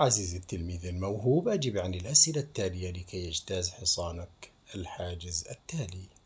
عزيزي التلميذ الموهوب أجب عن الأسئلة التالية لكي يجتاز حصانك الحاجز التالي.